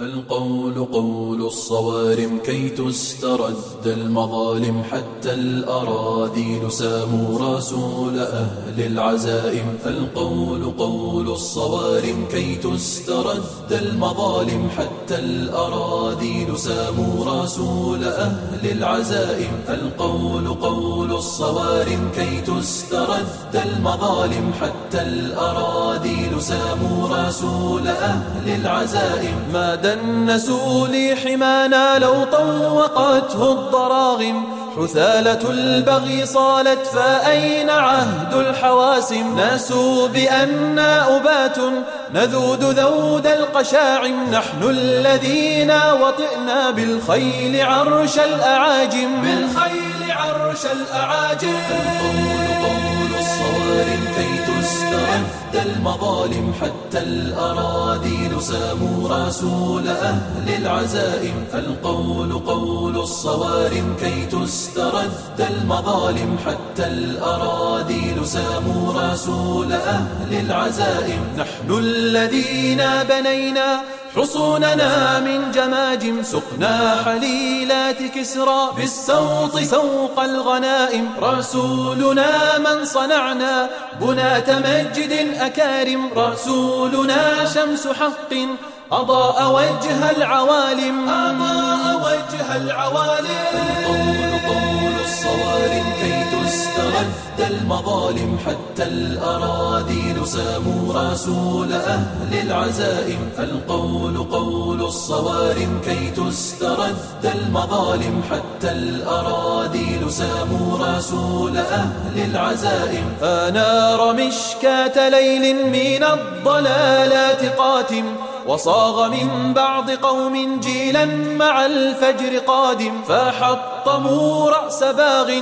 القول قول الصوارم كي تسترد المظالم حتى الأراذيل ساموا رسول أهل العزائم. القول قول الصوارم كي تسترد المظالم حتى الأراذيل ساموا رسول أهل العزائم. القول قول الصوارم كي تسترد المظالم حتى الأراذيل ساموا رسول أهل العزائم. ما دنسوا لي حمانا لو طوقته الضراغم. حثالة البغي صالت فأين عهد الحواسم؟ ناسوا بأننا أبات نذود ذود القشاعم. نحن الذين وطئنا بالخيل عرش الأعاجم. بالخيل عرش الأعاجم. الصوارم كي تسترد المظالم حتى الأراذيل ساموا رسول أهل العزائم القول قول الصوارم كي تسترد المظالم حتى الأراذيل ساموا رسول أهل العزائم نحن الذين بنينا حصوننا من جماجم سقنا حليلات كسرى بالسوط سوق الغنائم رسولنا من صنعنا بنات مجد أكارم رسولنا شمس حق أضاء وجه العوالم أضاء وجه العوالم. تسترد المظالم حتى الأراذيل ساموا رسول أهل العزائم. القول قول الصوارم كي تسترد المظالم حتى الأراذيل ساموا رسول أهل العزائم. أنار مشكاة ليل من الضلالات قاتم وصاغ من بعض قوم جيلا مع الفجر قادم. فحطموا رأس باغ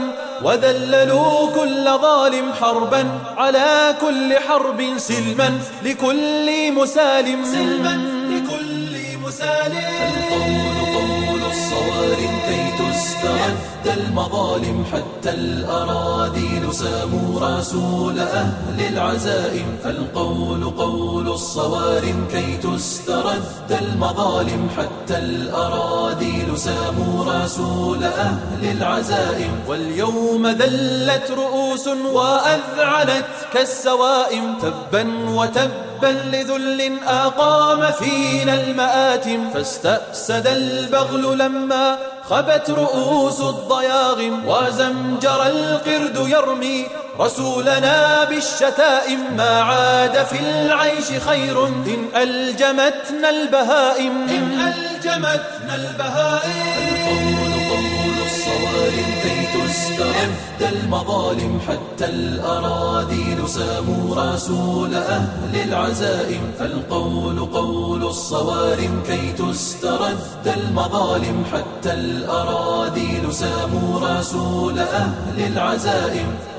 وذللوا كل ظالم حربا على كل حرب سلما لكل مسالم سلما لكل مسالم. الصوارم كي تسترد المظالم حتى الأراذيل ساموا رسول أهل العزائم. القول قول الصوارم كي تسترد المظالم حتى الأراذيل ساموا رسول أهل العزائم. واليوم ذلت رؤوس وأذعنت كالسوائم. تبا وتبا لذل أقام فينا المآتم فاستأسد البغل لما خبت رؤوس الضياغم وزمجر القرد يرمي رسولنا بالشتائم. ما عاد في العيش خير إن ألجمتنا البهائم. إن ألجمتنا البهائم. الصوارم كي تسترد المظالم حتى الأراذيل ساموا رسول أهل العزائم. القول قول الصوارم كي تسترد. المظالم حتى الأراذيل ساموا رسول أهل العزائم.